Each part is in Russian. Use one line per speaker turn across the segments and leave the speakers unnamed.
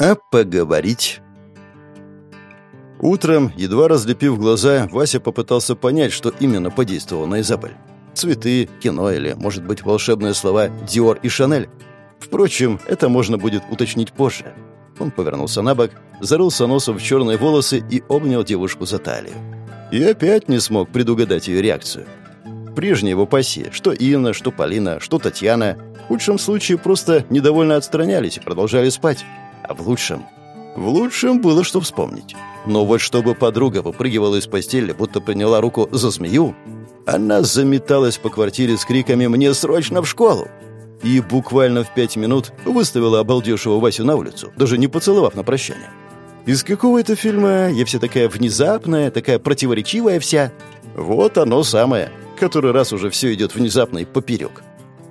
А поговорить... Утром, едва разлепив глаза, Вася попытался понять, что именно подействовало на Изабель. Цветы, кино или, может быть, волшебные слова «Диор» и «Шанель». Впрочем, это можно будет уточнить позже. Он повернулся на бок, зарылся носом в черные волосы и обнял девушку за талию. И опять не смог предугадать ее реакцию. Прежние его пассии, что Инна, что Полина, что Татьяна, в худшем случае просто недовольно отстранялись и продолжали спать. А в лучшем... В лучшем было что вспомнить. Но вот чтобы подруга выпрыгивала из постели, будто приняла руку за змею, она заметалась по квартире с криками «Мне срочно в школу!» и буквально в пять минут выставила обалдевшего Васю на улицу, даже не поцеловав на прощание. Из какого это фильма я вся такая внезапная, такая противоречивая вся? Вот оно самое. Который раз уже все идет внезапно и поперек.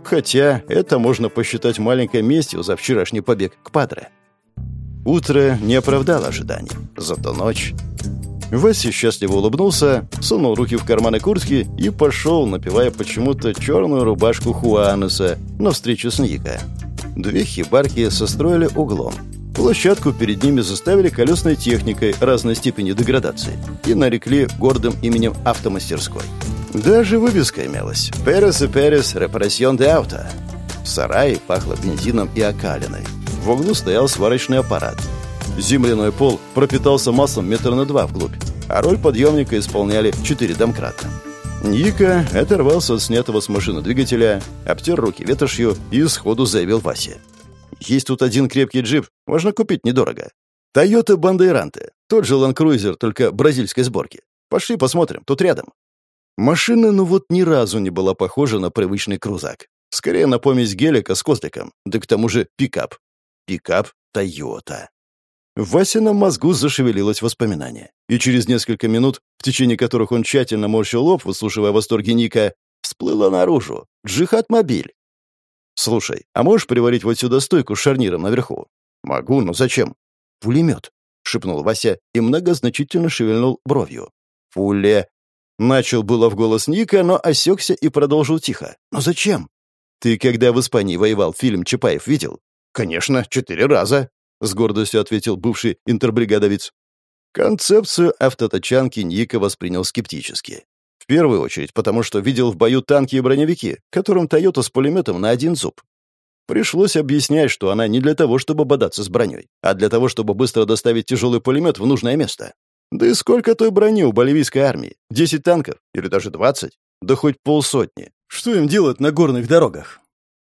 Хотя это можно посчитать маленькой местью за вчерашний побег к Падре. Утро не оправдало ожиданий. Зато ночь... Вася счастливо улыбнулся, сунул руки в карманы куртки и пошел, напевая почему-то черную рубашку Хуанеса навстречу с Ника. Две хибарки состроили углом. Площадку перед ними заставили колесной техникой разной степени деградации и нарекли гордым именем автомастерской. Даже вывеска имелась «Перес и Перес Репрессион де Ауто». В сарае пахло бензином и окалиной. В углу стоял сварочный аппарат. Земляной пол пропитался маслом метр на два вглубь, а роль подъемника исполняли четыре домкрата. Ника оторвался от снятого с машины двигателя, обтер руки ветошью и сходу заявил Васе. «Есть тут один крепкий джип, можно купить недорого. Тойота Бандейранте, тот же Ланкрузер, только бразильской сборки. Пошли посмотрим, тут рядом». Машина, ну вот ни разу не была похожа на привычный крузак. Скорее на помесь гелика с козликом, да к тому же пикап. Пикап Тойота. В Васином мозгу зашевелилось воспоминание. И через несколько минут, в течение которых он тщательно морщил лоб, выслушивая восторги Ника, всплыло наружу. Джихад-мобиль. «Слушай, а можешь приварить вот сюда стойку с шарниром наверху?» «Могу, но зачем?» «Пулемет», — шепнул Вася и многозначительно шевельнул бровью. «Пуле...» Начал было в голос Ника, но осекся и продолжил тихо. «Но зачем?» «Ты когда в Испании воевал, фильм Чапаев видел?» «Конечно, четыре раза», — с гордостью ответил бывший интербригадовец. Концепцию автотачанки Ника воспринял скептически. В первую очередь, потому что видел в бою танки и броневики, которым «Тойота» с пулеметом на один зуб. Пришлось объяснять, что она не для того, чтобы бодаться с броней, а для того, чтобы быстро доставить тяжелый пулемет в нужное место. Да и сколько той брони у боливийской армии? Десять танков? Или даже двадцать? Да хоть полсотни. Что им делать на горных дорогах?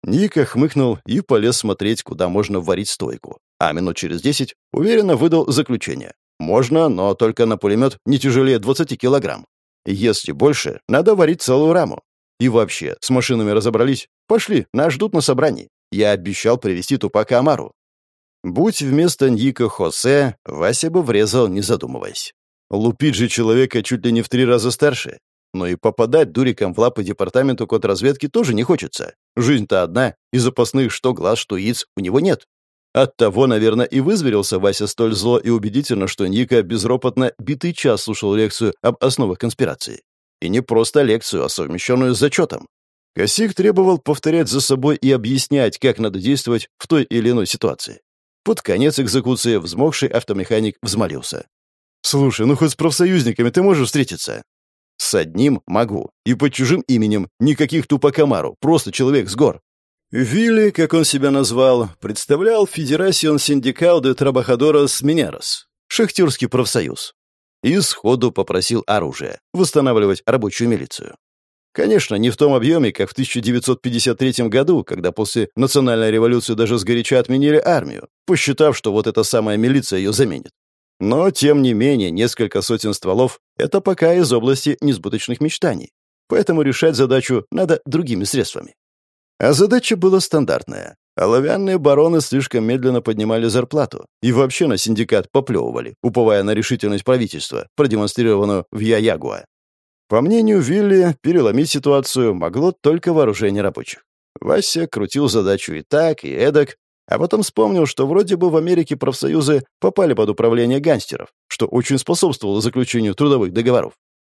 Ника хмыкнул и полез смотреть, куда можно варить стойку а минут через десять уверенно выдал заключение. Можно, но только на пулемет не тяжелее 20 килограмм. Если больше, надо варить целую раму. И вообще, с машинами разобрались. Пошли, нас ждут на собрании. Я обещал привезти Тупака Амару. Будь вместо Ника Хосе, Вася бы врезал, не задумываясь. Лупить же человека чуть ли не в три раза старше. Но и попадать дуриком в лапы департаменту контрразведки тоже не хочется. Жизнь-то одна, и запасных что глаз, что яиц у него нет. Оттого, наверное, и вызверился Вася столь зло и убедительно, что Ника безропотно битый час слушал лекцию об основах конспирации. И не просто лекцию, а совмещенную с зачетом. Косик требовал повторять за собой и объяснять, как надо действовать в той или иной ситуации. Под конец экзекуции взмокший автомеханик взмолился. «Слушай, ну хоть с профсоюзниками ты можешь встретиться?» «С одним могу. И под чужим именем. Никаких тупокомару. Просто человек с гор. Вилли, как он себя назвал, представлял Федерацион Синдикал де Трабахадорос Минерос, шахтерский профсоюз, и сходу попросил оружие, восстанавливать рабочую милицию. Конечно, не в том объеме, как в 1953 году, когда после национальной революции даже сгоряча отменили армию, посчитав, что вот эта самая милиция ее заменит. Но, тем не менее, несколько сотен стволов — это пока из области несбыточных мечтаний. Поэтому решать задачу надо другими средствами. А задача была стандартная. Оловянные бароны слишком медленно поднимали зарплату и вообще на синдикат поплевывали, уповая на решительность правительства, продемонстрированную в Яягуа. По мнению Вилли, переломить ситуацию могло только вооружение рабочих. Вася крутил задачу и так, и эдак, а потом вспомнил, что вроде бы в Америке профсоюзы попали под управление гангстеров, что очень способствовало заключению трудовых договоров.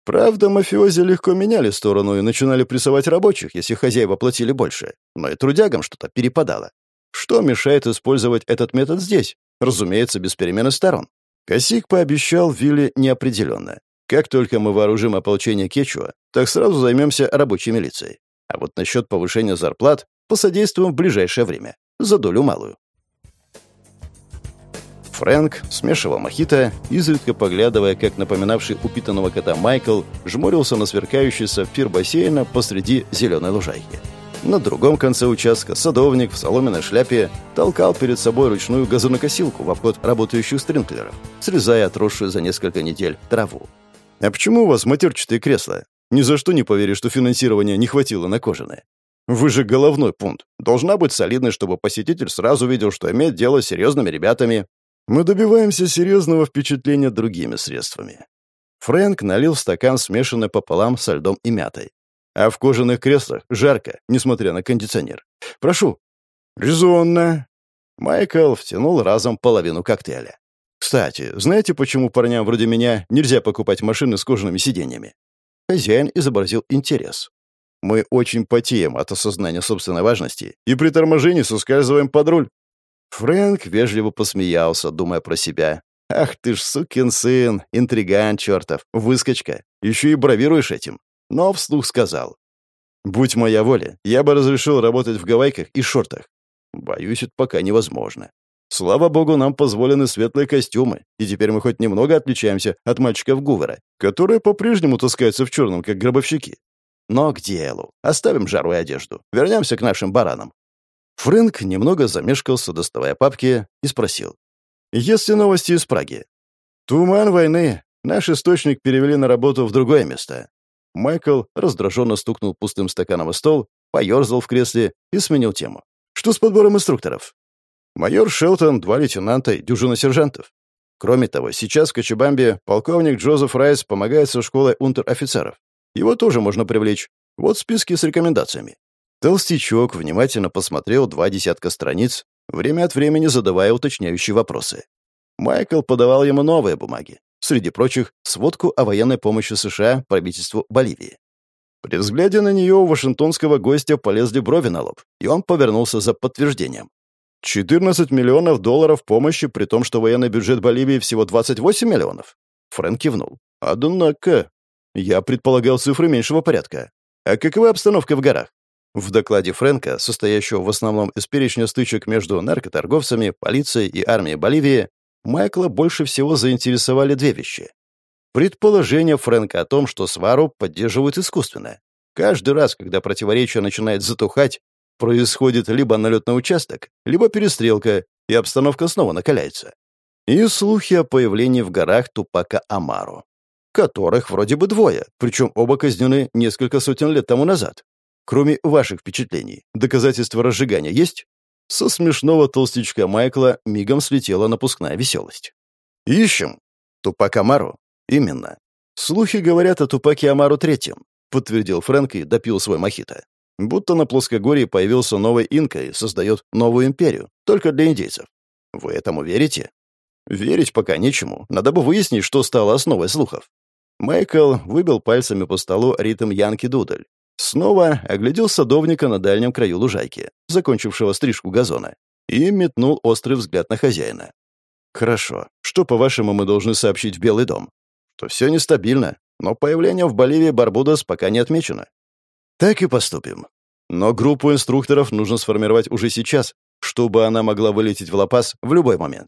Правда, мафиози легко меняли сторону и начинали прессовать рабочих, если хозяева платили больше. Но и трудягам что-то перепадало. Что мешает использовать этот метод здесь? Разумеется, без перемены сторон. Косик пообещал Вилле неопределенно. Как только мы вооружим ополчение Кечуа, так сразу займемся рабочей милицией. А вот насчет повышения зарплат посодействуем в ближайшее время. За долю малую. Фрэнк смешивал мохито, изредка поглядывая, как напоминавший упитанного кота Майкл жмурился на сверкающий сапфир бассейна посреди зеленой лужайки. На другом конце участка садовник в соломенной шляпе толкал перед собой ручную газонокосилку в обход работающих стринклеров, срезая отросшую за несколько недель траву. «А почему у вас матерчатые кресла? Ни за что не поверишь, что финансирования не хватило на кожаное. Вы же головной пункт. Должна быть солидной, чтобы посетитель сразу видел, что имеет дело с серьезными ребятами. Мы добиваемся серьезного впечатления другими средствами. Фрэнк налил стакан смешанный пополам со льдом и мятой. А в кожаных креслах жарко, несмотря на кондиционер. Прошу. Резонно. Майкл втянул разом половину коктейля. Кстати, знаете, почему парням вроде меня нельзя покупать машины с кожаными сиденьями? Хозяин изобразил интерес. Мы очень потеем от осознания собственной важности и при торможении соскальзываем под руль. Фрэнк вежливо посмеялся, думая про себя. «Ах ты ж сукин сын, интриган чертов, выскочка. Еще и бравируешь этим». Но вслух сказал. «Будь моя воля, я бы разрешил работать в гавайках и шортах. Боюсь, это пока невозможно. Слава богу, нам позволены светлые костюмы, и теперь мы хоть немного отличаемся от мальчиков Гувера, которые по-прежнему таскаются в черном, как гробовщики. Но к делу. Оставим жару и одежду. Вернемся к нашим баранам. Фрэнк немного замешкался, доставая папки, и спросил. «Есть ли новости из Праги?» «Туман войны. Наш источник перевели на работу в другое место». Майкл раздраженно стукнул пустым стаканом о стол, поерзал в кресле и сменил тему. «Что с подбором инструкторов?» «Майор Шелтон, два лейтенанта и дюжина сержантов. Кроме того, сейчас в Кочебамбе полковник Джозеф Райс помогает со школой унтер-офицеров. Его тоже можно привлечь. Вот списки с рекомендациями. Толстячок внимательно посмотрел два десятка страниц, время от времени задавая уточняющие вопросы. Майкл подавал ему новые бумаги, среди прочих, сводку о военной помощи США правительству Боливии. При взгляде на нее у вашингтонского гостя полезли брови на лоб, и он повернулся за подтверждением. 14 миллионов долларов помощи, при том, что военный бюджет Боливии всего 28 миллионов. Фрэнк кивнул. Однако, я предполагал цифры меньшего порядка. А какова обстановка в горах? В докладе Фрэнка, состоящего в основном из перечня стычек между наркоторговцами, полицией и армией Боливии, Майкла больше всего заинтересовали две вещи. Предположение Фрэнка о том, что свару поддерживают искусственно. Каждый раз, когда противоречие начинает затухать, происходит либо налет на участок, либо перестрелка, и обстановка снова накаляется. И слухи о появлении в горах Тупака Амару, которых вроде бы двое, причем оба казнены несколько сотен лет тому назад. Кроме ваших впечатлений, доказательства разжигания есть?» Со смешного толстячка Майкла мигом слетела напускная веселость. «Ищем. Тупак Амару?» «Именно. Слухи говорят о Тупаке Амару Третьем», — подтвердил Фрэнк и допил свой мохито. «Будто на плоскогорье появился новый инка и создает новую империю, только для индейцев. Вы этому верите?» «Верить пока нечему. Надо бы выяснить, что стало основой слухов». Майкл выбил пальцами по столу ритм Янки Дудль Снова оглядел садовника на дальнем краю лужайки, закончившего стрижку газона, и метнул острый взгляд на хозяина. «Хорошо. Что, по-вашему, мы должны сообщить в Белый дом?» «Что все нестабильно, но появление в Боливии Барбудос пока не отмечено». «Так и поступим. Но группу инструкторов нужно сформировать уже сейчас, чтобы она могла вылететь в Лапас в любой момент.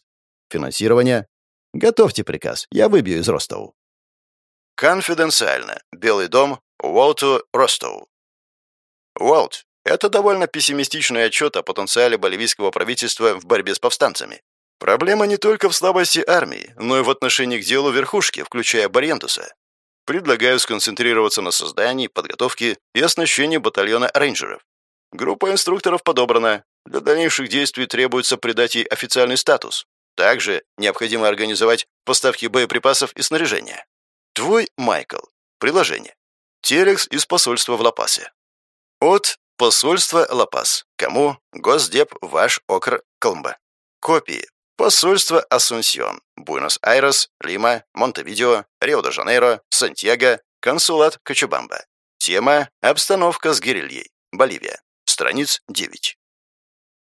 Финансирование? Готовьте приказ, я выбью из Ростову». Конфиденциально. Белый дом, Уолту Ростоу. Уолт, это довольно пессимистичный отчет о потенциале боливийского правительства в борьбе с повстанцами. Проблема не только в слабости армии, но и в отношении к делу верхушки, включая Барьентуса. Предлагаю сконцентрироваться на создании, подготовке и оснащении батальона рейнджеров. Группа инструкторов подобрана. Для дальнейших действий требуется придать ей официальный статус. Также необходимо организовать поставки боеприпасов и снаряжения. Твой Майкл. Приложение. Телекс из посольства в Лапасе. От посольства Лапас. Кому? Госдеп ваш Окр Колумба. Копии. Посольство Асунсьон. Буэнос-Айрес, Лима, Монтевидео, Рио-де-Жанейро, Сантьяго, консулат Кочубамба. Тема «Обстановка с герильей. Боливия». Страниц 9.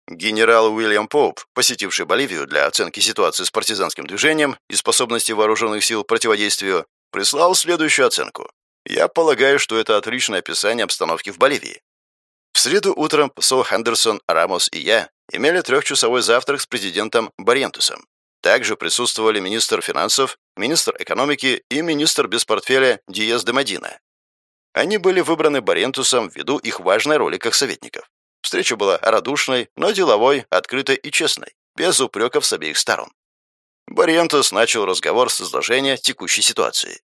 Генерал Уильям Поуп, посетивший Боливию для оценки ситуации с партизанским движением и способности вооруженных сил противодействию, прислал следующую оценку. Я полагаю, что это отличное описание обстановки в Боливии. В среду утром посол Хендерсон, Рамос и я имели трехчасовой завтрак с президентом Барьентусом. Также присутствовали министр финансов, министр экономики и министр без портфеля Диез де Мадина. Они были выбраны Барентусом ввиду их важной роли как советников. Встреча была радушной, но деловой, открытой и честной, без упреков с обеих сторон. Барентус начал разговор с изложения текущей ситуации.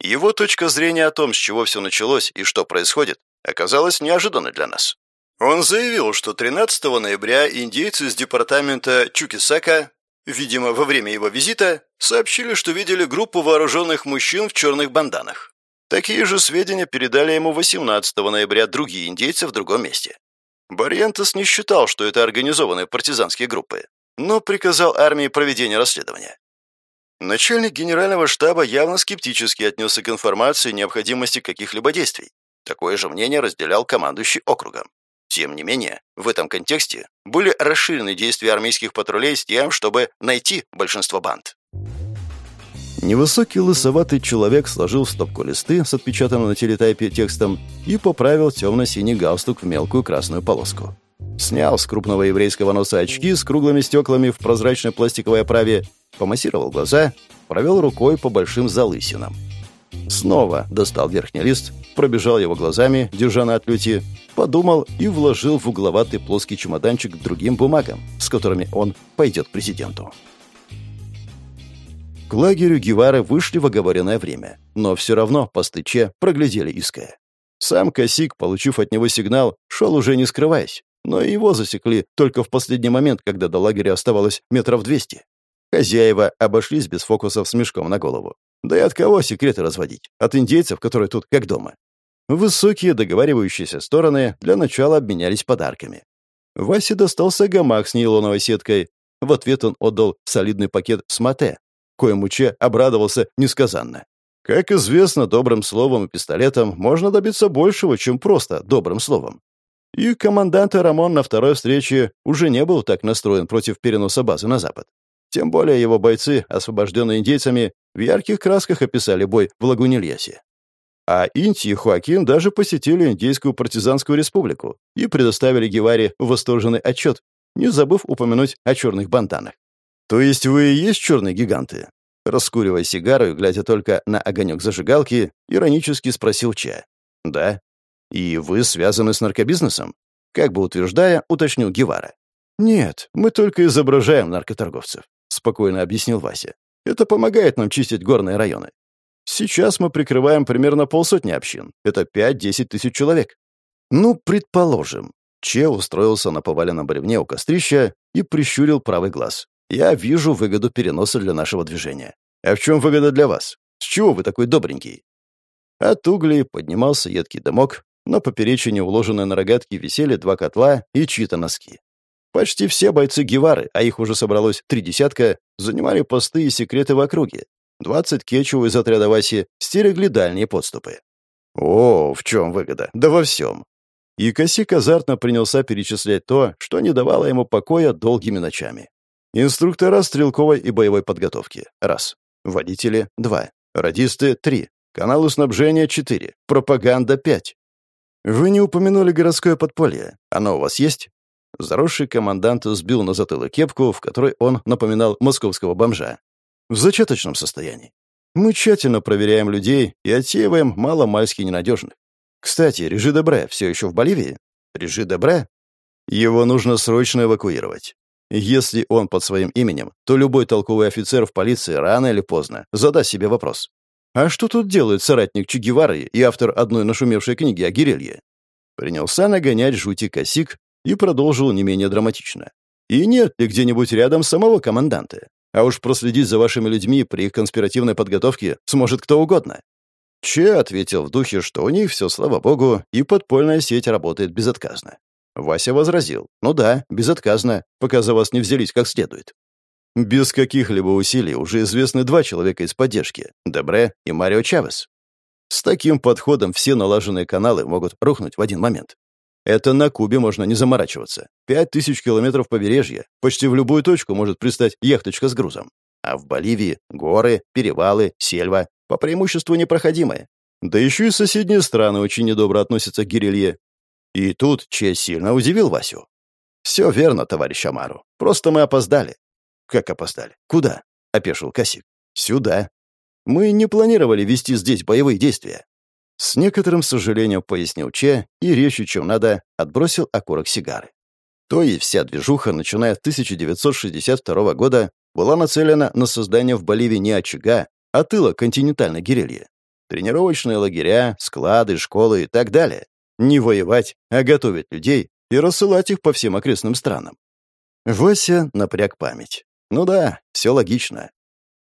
Его точка зрения о том, с чего все началось и что происходит, оказалась неожиданной для нас. Он заявил, что 13 ноября индейцы из департамента Чукисака, видимо, во время его визита, сообщили, что видели группу вооруженных мужчин в черных банданах. Такие же сведения передали ему 18 ноября другие индейцы в другом месте. Барьентес не считал, что это организованные партизанские группы, но приказал армии проведение расследования. Начальник генерального штаба явно скептически отнесся к информации необходимости каких-либо действий. Такое же мнение разделял командующий округом. Тем не менее, в этом контексте были расширены действия армейских патрулей с тем, чтобы найти большинство банд. Невысокий лысоватый человек сложил в стопку листы с отпечатанным на телетайпе текстом и поправил темно-синий галстук в мелкую красную полоску. Снял с крупного еврейского носа очки с круглыми стеклами в прозрачной пластиковой оправе, помассировал глаза, провел рукой по большим залысинам. Снова достал верхний лист, пробежал его глазами, держа на отлете, подумал и вложил в угловатый плоский чемоданчик другим бумагам, с которыми он пойдет к президенту. К лагерю Гевары вышли в оговоренное время, но все равно по стыче проглядели Иская. Сам Косик, получив от него сигнал, шел уже не скрываясь, но его засекли только в последний момент, когда до лагеря оставалось метров двести. Хозяева обошлись без фокусов с мешком на голову. Да и от кого секреты разводить? От индейцев, которые тут как дома. Высокие договаривающиеся стороны для начала обменялись подарками. Васе достался гамак с нейлоновой сеткой. В ответ он отдал солидный пакет с мате, коему Че обрадовался несказанно. Как известно, добрым словом и пистолетом можно добиться большего, чем просто добрым словом. И командант Рамон на второй встрече уже не был так настроен против переноса базы на запад. Тем более его бойцы, освобожденные индейцами, в ярких красках описали бой в Лагунильясе. А Инти и Хуакин даже посетили Индейскую партизанскую республику и предоставили Геваре восторженный отчет, не забыв упомянуть о черных бантанах. «То есть вы и есть черные гиганты?» Раскуривая сигару и глядя только на огонек зажигалки, иронически спросил Ча. «Да. И вы связаны с наркобизнесом?» Как бы утверждая, уточнил Гевара. «Нет, мы только изображаем наркоторговцев», — спокойно объяснил Вася. «Это помогает нам чистить горные районы. Сейчас мы прикрываем примерно полсотни общин. Это 5-10 тысяч человек. Ну, предположим. Че устроился на поваленном бревне у кострища и прищурил правый глаз. Я вижу выгоду переноса для нашего движения. А в чем выгода для вас? С чего вы такой добренький?» От углей поднимался едкий дымок, но поперечине уложенные на рогатки висели два котла и чьи-то носки. Почти все бойцы Гевары, а их уже собралось три десятка, занимали посты и секреты в округе. Двадцать кечу из отряда Васи стерегли дальние подступы. О, в чем выгода? Да во всем. И Косик азартно принялся перечислять то, что не давало ему покоя долгими ночами. Инструктора стрелковой и боевой подготовки – раз. Водители – два. Радисты – три. Каналы снабжения – четыре. Пропаганда – пять. Вы не упомянули городское подполье. Оно у вас есть? Заросший командант сбил на затылок кепку, в которой он напоминал московского бомжа. В зачаточном состоянии. Мы тщательно проверяем людей и отсеиваем мало-мальски ненадежных. Кстати, Режи Дебре все еще в Боливии? Режи Дебре? Его нужно срочно эвакуировать. Если он под своим именем, то любой толковый офицер в полиции рано или поздно задаст себе вопрос. А что тут делает соратник Че и автор одной нашумевшей книги о Гирелье? Принялся нагонять жути косик и продолжил не менее драматично. И нет ли где-нибудь рядом самого команданта? А уж проследить за вашими людьми при их конспиративной подготовке сможет кто угодно. Че ответил в духе, что у них все, слава богу, и подпольная сеть работает безотказно. Вася возразил. «Ну да, безотказно, пока за вас не взялись как следует». Без каких-либо усилий уже известны два человека из поддержки — Дебре и Марио Чавес. С таким подходом все налаженные каналы могут рухнуть в один момент. Это на Кубе можно не заморачиваться. Пять тысяч километров побережья. Почти в любую точку может пристать яхточка с грузом. А в Боливии горы, перевалы, сельва. По преимуществу непроходимые. Да еще и соседние страны очень недобро относятся к Гирилье. И тут Че сильно удивил Васю. «Все верно, товарищ Амару. Просто мы опоздали». «Как опоздали? Куда?» — опешил Косик. «Сюда. Мы не планировали вести здесь боевые действия». С некоторым сожалением пояснил Че и резче, чем надо, отбросил окурок сигары. То и вся движуха, начиная с 1962 года, была нацелена на создание в Боливии не очага, а тыла континентальной гирильи. Тренировочные лагеря, склады, школы и так далее. Не воевать, а готовить людей и рассылать их по всем окрестным странам. Вася напряг память. Ну да, все логично.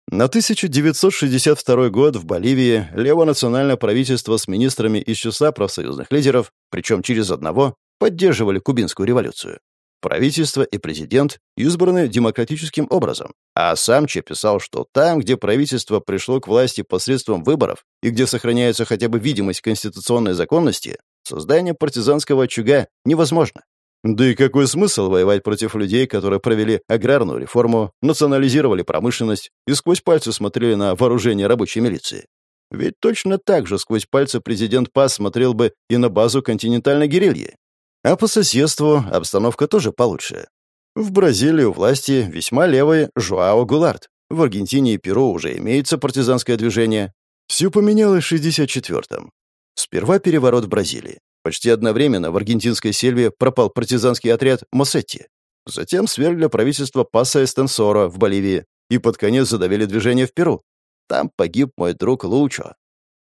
На 1962 год в Боливии левонациональное правительство с министрами из числа профсоюзных лидеров, причем через одного, поддерживали кубинскую революцию. Правительство и президент избраны демократическим образом, а сам Че писал, что там, где правительство пришло к власти посредством выборов и где сохраняется хотя бы видимость конституционной законности, создание партизанского очага невозможно. Да и какой смысл воевать против людей, которые провели аграрную реформу, национализировали промышленность и сквозь пальцы смотрели на вооружение рабочей милиции? Ведь точно так же сквозь пальцы президент Пас смотрел бы и на базу континентальной гирильи. А по соседству обстановка тоже получше. В Бразилии у власти весьма левый Жуао Гулард. В Аргентине и Перу уже имеется партизанское движение. Все поменялось в 64-м. Сперва переворот в Бразилии. Почти одновременно в аргентинской сельве пропал партизанский отряд Мосетти. Затем свергли правительство Паса Эстенсора в Боливии и под конец задавили движение в Перу. Там погиб мой друг Лучо.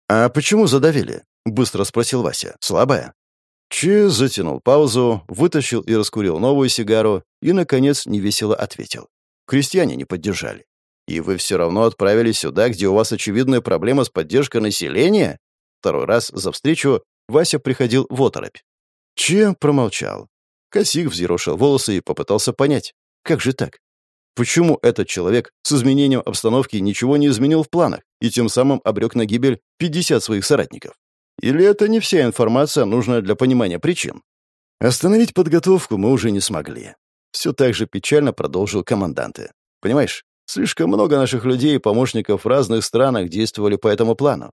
«А почему задавили?» — быстро спросил Вася. «Слабая?» Че затянул паузу, вытащил и раскурил новую сигару и, наконец, невесело ответил. «Крестьяне не поддержали. И вы все равно отправились сюда, где у вас очевидная проблема с поддержкой населения?» Второй раз за встречу Вася приходил в оторопь. Че промолчал. Косик взъерошил волосы и попытался понять, как же так? Почему этот человек с изменением обстановки ничего не изменил в планах и тем самым обрек на гибель 50 своих соратников? Или это не вся информация, нужная для понимания причин? Остановить подготовку мы уже не смогли. Все так же печально продолжил команданты. Понимаешь, слишком много наших людей и помощников в разных странах действовали по этому плану.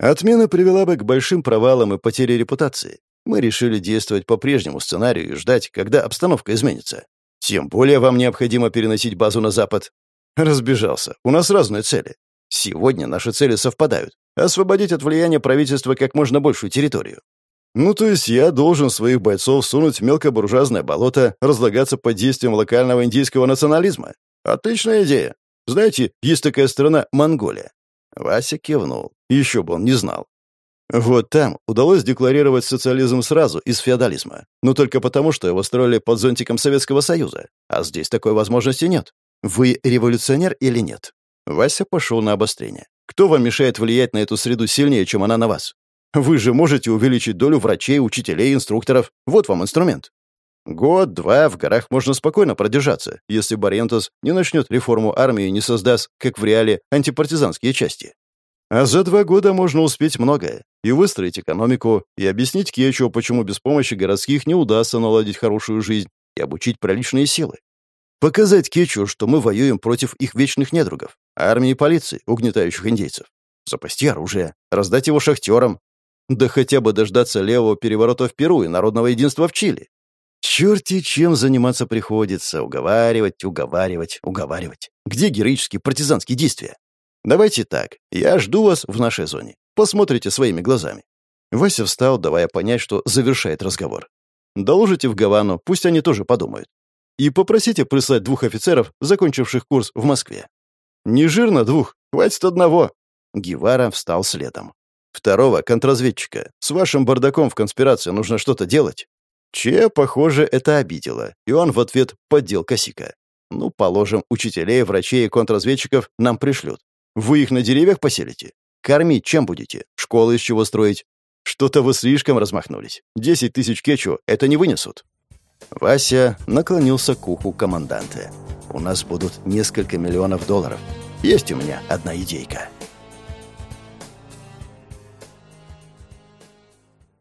Отмена привела бы к большим провалам и потере репутации. Мы решили действовать по прежнему сценарию и ждать, когда обстановка изменится. Тем более вам необходимо переносить базу на Запад. Разбежался. У нас разные цели. Сегодня наши цели совпадают. Освободить от влияния правительства как можно большую территорию. Ну, то есть я должен своих бойцов сунуть в мелкобуржуазное болото, разлагаться под действием локального индийского национализма. Отличная идея. Знаете, есть такая страна Монголия. Вася кивнул. Еще бы он не знал. Вот там удалось декларировать социализм сразу из феодализма, но только потому, что его строили под зонтиком Советского Союза, а здесь такой возможности нет. Вы революционер или нет? Вася пошел на обострение. Кто вам мешает влиять на эту среду сильнее, чем она на вас? Вы же можете увеличить долю врачей, учителей, инструкторов. Вот вам инструмент. Год-два в горах можно спокойно продержаться, если Барентос не начнет реформу армии и не создаст, как в реале, антипартизанские части. А за два года можно успеть многое. И выстроить экономику, и объяснить Кечу, почему без помощи городских не удастся наладить хорошую жизнь, и обучить проличные силы. Показать Кечу, что мы воюем против их вечных недругов, армии и полиции, угнетающих индейцев. Запасти оружие, раздать его шахтерам. Да хотя бы дождаться левого переворота в Перу и народного единства в Чили. Черти, чем заниматься приходится. Уговаривать, уговаривать, уговаривать. Где героические партизанские действия? Давайте так. Я жду вас в нашей зоне. Посмотрите своими глазами. Вася встал, давая понять, что завершает разговор. Доложите в Гавану, пусть они тоже подумают и попросите прислать двух офицеров, закончивших курс в Москве. Не жирно двух, хватит одного. Гевара встал следом. Второго контрразведчика. С вашим бардаком в конспирации нужно что-то делать. Че, похоже, это обидело, и он в ответ поддел косика. Ну, положим, учителей, врачей и контрразведчиков нам пришлют. Вы их на деревьях поселите? Кормить чем будете? Школы из чего строить? Что-то вы слишком размахнулись. Десять тысяч кечу это не вынесут. Вася наклонился к уху команданта. «У нас будут несколько миллионов долларов. Есть у меня одна идейка».